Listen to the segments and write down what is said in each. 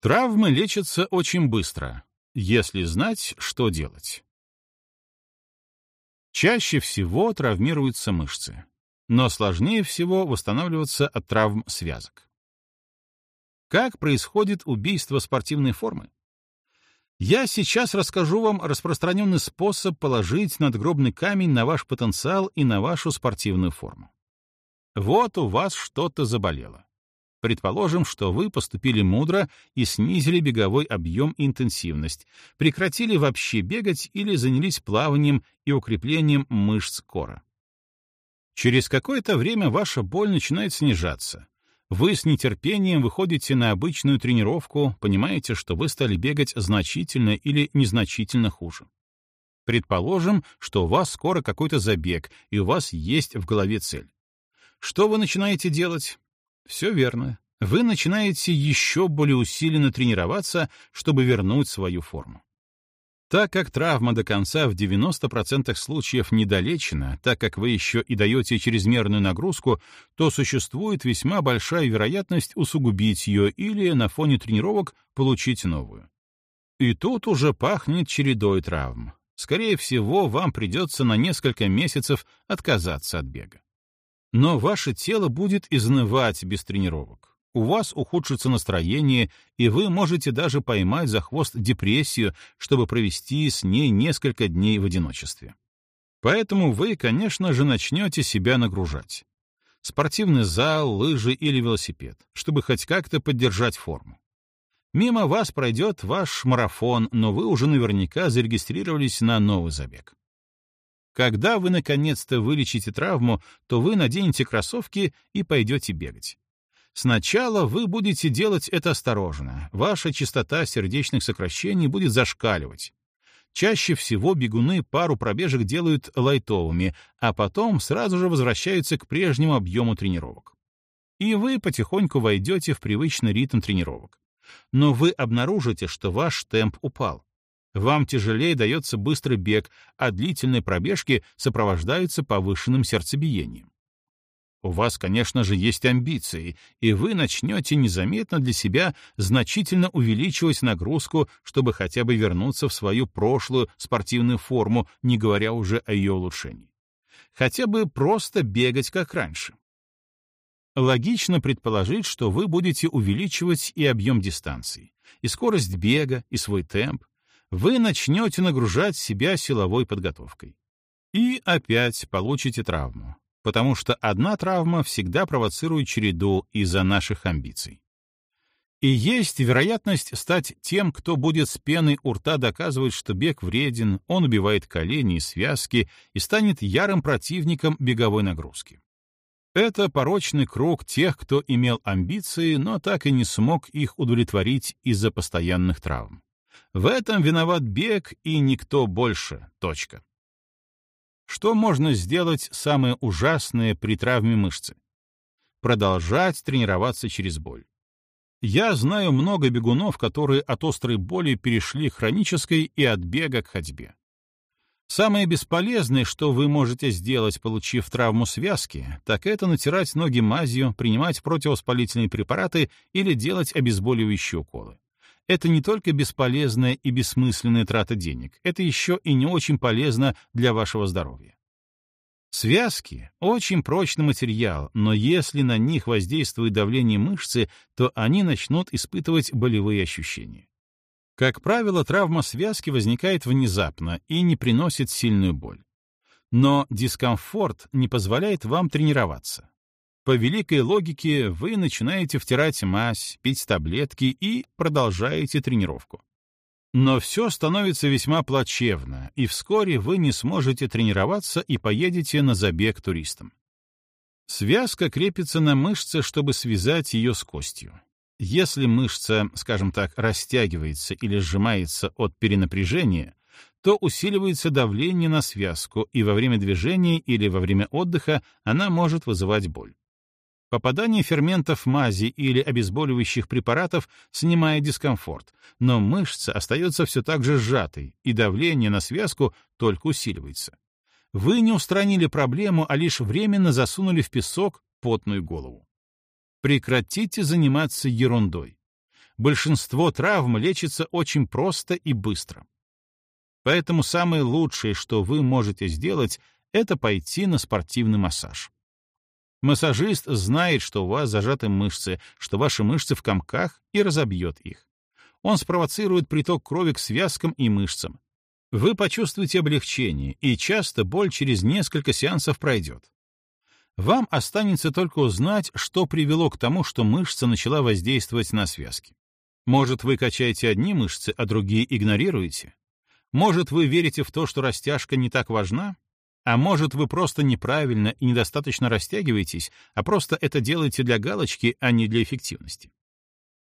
Травмы лечатся очень быстро, если знать, что делать. Чаще всего травмируются мышцы, но сложнее всего восстанавливаться от травм связок. Как происходит убийство спортивной формы? Я сейчас расскажу вам распространенный способ положить надгробный камень на ваш потенциал и на вашу спортивную форму. Вот у вас что-то заболело. Предположим, что вы поступили мудро и снизили беговой объем и интенсивность, прекратили вообще бегать или занялись плаванием и укреплением мышц кора. Через какое-то время ваша боль начинает снижаться. Вы с нетерпением выходите на обычную тренировку, понимаете, что вы стали бегать значительно или незначительно хуже. Предположим, что у вас скоро какой-то забег, и у вас есть в голове цель. Что вы начинаете делать? Все верно. Вы начинаете еще более усиленно тренироваться, чтобы вернуть свою форму. Так как травма до конца в 90% случаев недолечена, так как вы еще и даете чрезмерную нагрузку, то существует весьма большая вероятность усугубить ее или на фоне тренировок получить новую. И тут уже пахнет чередой травм. Скорее всего, вам придется на несколько месяцев отказаться от бега. Но ваше тело будет изнывать без тренировок. У вас ухудшится настроение, и вы можете даже поймать за хвост депрессию, чтобы провести с ней несколько дней в одиночестве. Поэтому вы, конечно же, начнете себя нагружать. Спортивный зал, лыжи или велосипед, чтобы хоть как-то поддержать форму. Мимо вас пройдет ваш марафон, но вы уже наверняка зарегистрировались на новый забег. Когда вы наконец-то вылечите травму, то вы наденете кроссовки и пойдете бегать. Сначала вы будете делать это осторожно, ваша частота сердечных сокращений будет зашкаливать. Чаще всего бегуны пару пробежек делают лайтовыми, а потом сразу же возвращаются к прежнему объему тренировок. И вы потихоньку войдете в привычный ритм тренировок. Но вы обнаружите, что ваш темп упал. Вам тяжелее дается быстрый бег, а длительные пробежки сопровождаются повышенным сердцебиением. У вас, конечно же, есть амбиции, и вы начнете незаметно для себя значительно увеличивать нагрузку, чтобы хотя бы вернуться в свою прошлую спортивную форму, не говоря уже о ее улучшении. Хотя бы просто бегать как раньше. Логично предположить, что вы будете увеличивать и объем дистанции, и скорость бега, и свой темп, вы начнете нагружать себя силовой подготовкой. И опять получите травму, потому что одна травма всегда провоцирует череду из-за наших амбиций. И есть вероятность стать тем, кто будет с пеной у рта доказывать, что бег вреден, он убивает колени и связки и станет ярым противником беговой нагрузки. Это порочный круг тех, кто имел амбиции, но так и не смог их удовлетворить из-за постоянных травм. В этом виноват бег и никто больше. Точка. Что можно сделать самое ужасное при травме мышцы? Продолжать тренироваться через боль. Я знаю много бегунов, которые от острой боли перешли к хронической и от бега к ходьбе. Самое бесполезное, что вы можете сделать, получив травму связки, так это натирать ноги мазью, принимать противовоспалительные препараты или делать обезболивающие уколы это не только бесполезная и бессмысленная трата денег, это еще и не очень полезно для вашего здоровья. Связки — очень прочный материал, но если на них воздействует давление мышцы, то они начнут испытывать болевые ощущения. Как правило, травма связки возникает внезапно и не приносит сильную боль. Но дискомфорт не позволяет вам тренироваться. По великой логике вы начинаете втирать мазь, пить таблетки и продолжаете тренировку. Но все становится весьма плачевно, и вскоре вы не сможете тренироваться и поедете на забег туристом. Связка крепится на мышце, чтобы связать ее с костью. Если мышца, скажем так, растягивается или сжимается от перенапряжения, то усиливается давление на связку, и во время движения или во время отдыха она может вызывать боль. Попадание ферментов мази или обезболивающих препаратов снимает дискомфорт, но мышца остается все так же сжатой, и давление на связку только усиливается. Вы не устранили проблему, а лишь временно засунули в песок потную голову. Прекратите заниматься ерундой. Большинство травм лечится очень просто и быстро. Поэтому самое лучшее, что вы можете сделать, это пойти на спортивный массаж. Массажист знает, что у вас зажаты мышцы, что ваши мышцы в комках, и разобьет их. Он спровоцирует приток крови к связкам и мышцам. Вы почувствуете облегчение, и часто боль через несколько сеансов пройдет. Вам останется только узнать, что привело к тому, что мышца начала воздействовать на связки. Может, вы качаете одни мышцы, а другие игнорируете? Может, вы верите в то, что растяжка не так важна? А может, вы просто неправильно и недостаточно растягиваетесь, а просто это делаете для галочки, а не для эффективности?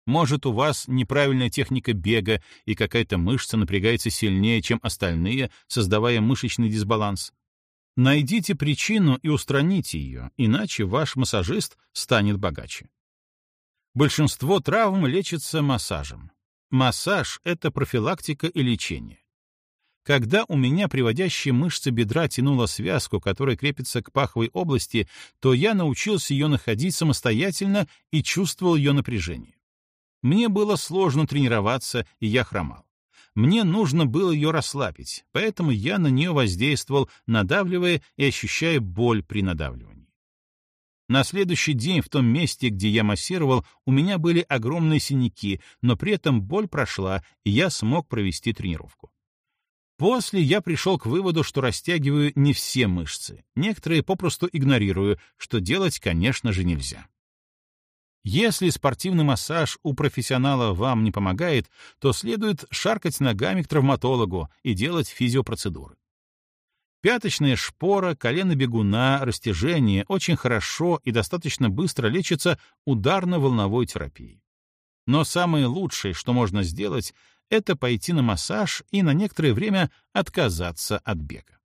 Может, у вас неправильная техника бега, и какая-то мышца напрягается сильнее, чем остальные, создавая мышечный дисбаланс? Найдите причину и устраните ее, иначе ваш массажист станет богаче. Большинство травм лечится массажем. Массаж — это профилактика и лечение. Когда у меня приводящая мышца бедра тянула связку, которая крепится к паховой области, то я научился ее находить самостоятельно и чувствовал ее напряжение. Мне было сложно тренироваться, и я хромал. Мне нужно было ее расслабить, поэтому я на нее воздействовал, надавливая и ощущая боль при надавливании. На следующий день в том месте, где я массировал, у меня были огромные синяки, но при этом боль прошла, и я смог провести тренировку. После я пришел к выводу, что растягиваю не все мышцы, некоторые попросту игнорирую, что делать, конечно же, нельзя. Если спортивный массаж у профессионала вам не помогает, то следует шаркать ногами к травматологу и делать физиопроцедуры. Пяточная шпора, колено бегуна, растяжение очень хорошо и достаточно быстро лечатся ударно-волновой терапией. Но самое лучшее, что можно сделать, это пойти на массаж и на некоторое время отказаться от бега.